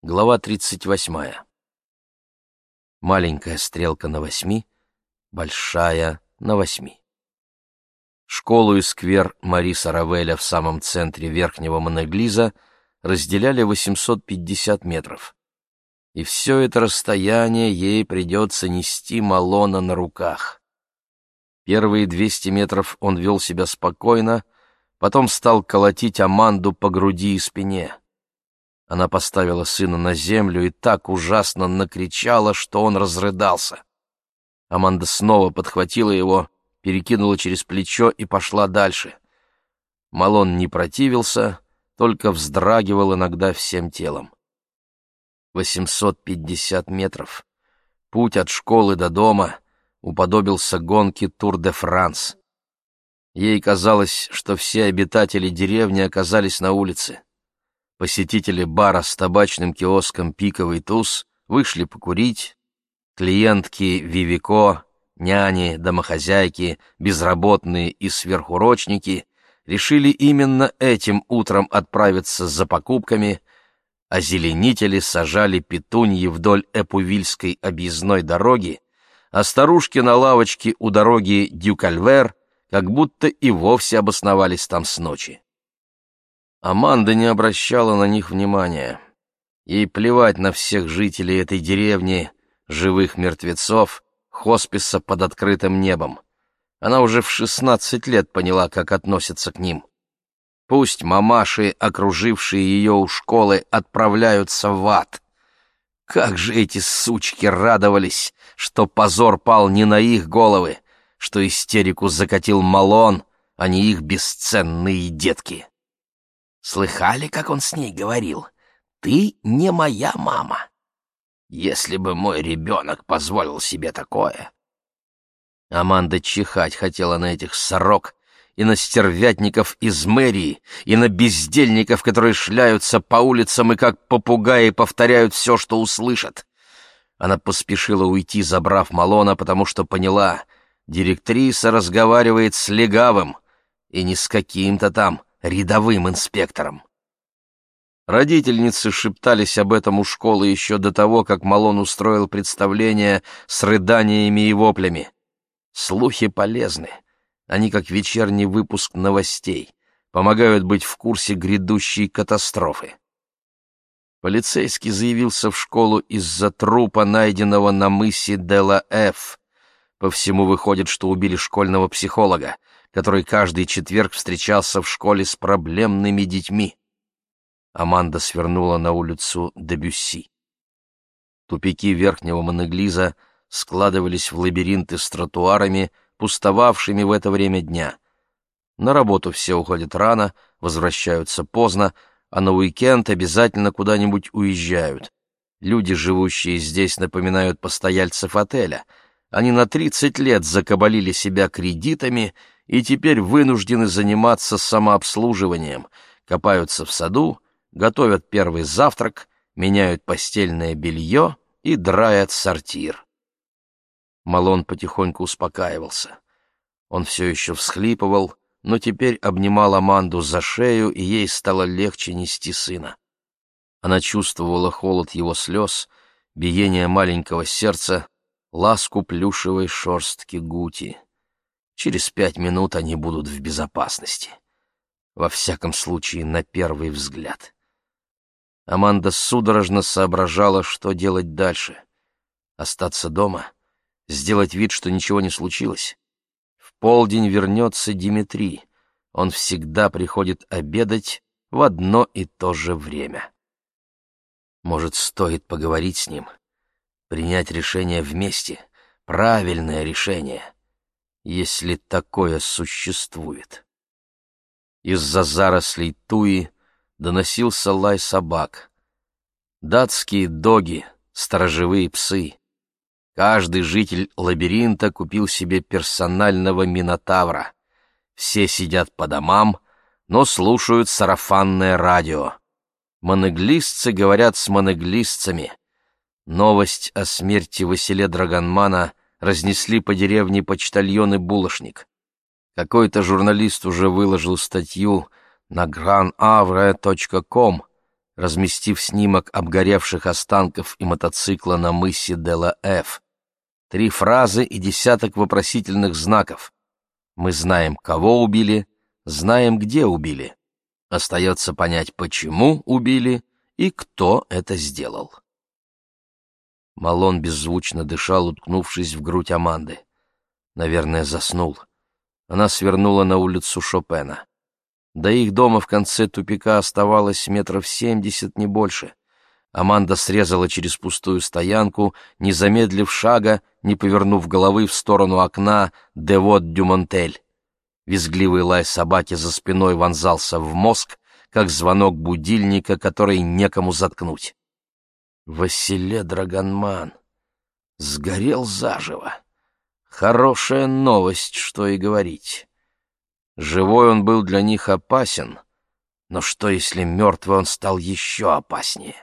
Глава 38. Маленькая стрелка на восьми, большая на восьми. Школу и сквер Мариса Равеля в самом центре верхнего Монеглиза разделяли 850 метров. И все это расстояние ей придется нести Малона на руках. Первые 200 метров он вел себя спокойно, потом стал колотить Аманду по груди и спине. Она поставила сына на землю и так ужасно накричала, что он разрыдался. Аманда снова подхватила его, перекинула через плечо и пошла дальше. Малон не противился, только вздрагивал иногда всем телом. 850 метров. Путь от школы до дома уподобился гонке Тур-де-Франс. Ей казалось, что все обитатели деревни оказались на улице. Посетители бара с табачным киоском «Пиковый туз» вышли покурить. Клиентки «Вивико», няни, домохозяйки, безработные и сверхурочники решили именно этим утром отправиться за покупками, а зеленители сажали петуньи вдоль Эпувильской объездной дороги, а старушки на лавочке у дороги Дюкальвер как будто и вовсе обосновались там с ночи. Аманда не обращала на них внимания. Ей плевать на всех жителей этой деревни, живых мертвецов, хосписа под открытым небом. Она уже в шестнадцать лет поняла, как относятся к ним. Пусть мамаши, окружившие ее у школы, отправляются в ад. Как же эти сучки радовались, что позор пал не на их головы, что истерику закатил Малон, а не их бесценные детки. Слыхали, как он с ней говорил? Ты не моя мама. Если бы мой ребенок позволил себе такое. Аманда чихать хотела на этих сорок и на стервятников из мэрии, и на бездельников, которые шляются по улицам и как попугаи повторяют все, что услышат. Она поспешила уйти, забрав Малона, потому что поняла, директриса разговаривает с легавым, и не с каким-то там рядовым инспектором. Родительницы шептались об этом у школы еще до того, как Малон устроил представление с рыданиями и воплями. Слухи полезны. Они как вечерний выпуск новостей, помогают быть в курсе грядущей катастрофы. Полицейский заявился в школу из-за трупа, найденного на мысе Дела Ф. По всему выходит, что убили школьного психолога который каждый четверг встречался в школе с проблемными детьми. Аманда свернула на улицу Дебюсси. Тупики верхнего Монеглиза складывались в лабиринты с тротуарами, пустовавшими в это время дня. На работу все уходят рано, возвращаются поздно, а на уикенд обязательно куда-нибудь уезжают. Люди, живущие здесь, напоминают постояльцев отеля. Они на тридцать лет закабалили себя кредитами и теперь вынуждены заниматься самообслуживанием, копаются в саду, готовят первый завтрак, меняют постельное белье и драят сортир. Малон потихоньку успокаивался. Он все еще всхлипывал, но теперь обнимал Аманду за шею, и ей стало легче нести сына. Она чувствовала холод его слез, биение маленького сердца, ласку плюшевой шерстки Гути. Через пять минут они будут в безопасности. Во всяком случае, на первый взгляд. Аманда судорожно соображала, что делать дальше. Остаться дома? Сделать вид, что ничего не случилось? В полдень вернется Димитрий. Он всегда приходит обедать в одно и то же время. Может, стоит поговорить с ним? Принять решение вместе? Правильное решение — если такое существует. Из-за зарослей туи доносился лай собак. Датские доги, сторожевые псы. Каждый житель лабиринта купил себе персонального минотавра. Все сидят по домам, но слушают сарафанное радио. Монеглистцы говорят с монеглистцами. Новость о смерти Василия Драгонмана разнесли по деревне почтальон и булочник. Какой-то журналист уже выложил статью на granavre.com, разместив снимок обгоревших останков и мотоцикла на мысе Дела-Ф. Три фразы и десяток вопросительных знаков. Мы знаем, кого убили, знаем, где убили. Остается понять, почему убили и кто это сделал. Малон беззвучно дышал, уткнувшись в грудь Аманды. Наверное, заснул. Она свернула на улицу Шопена. До их дома в конце тупика оставалось метров семьдесят, не больше. Аманда срезала через пустую стоянку, не замедлив шага, не повернув головы в сторону окна «Девот Дюмонтель». Визгливый лай собаки за спиной вонзался в мозг, как звонок будильника, который некому заткнуть. Василе Драгонман сгорел заживо. Хорошая новость, что и говорить. Живой он был для них опасен, но что, если мертвый он стал еще опаснее?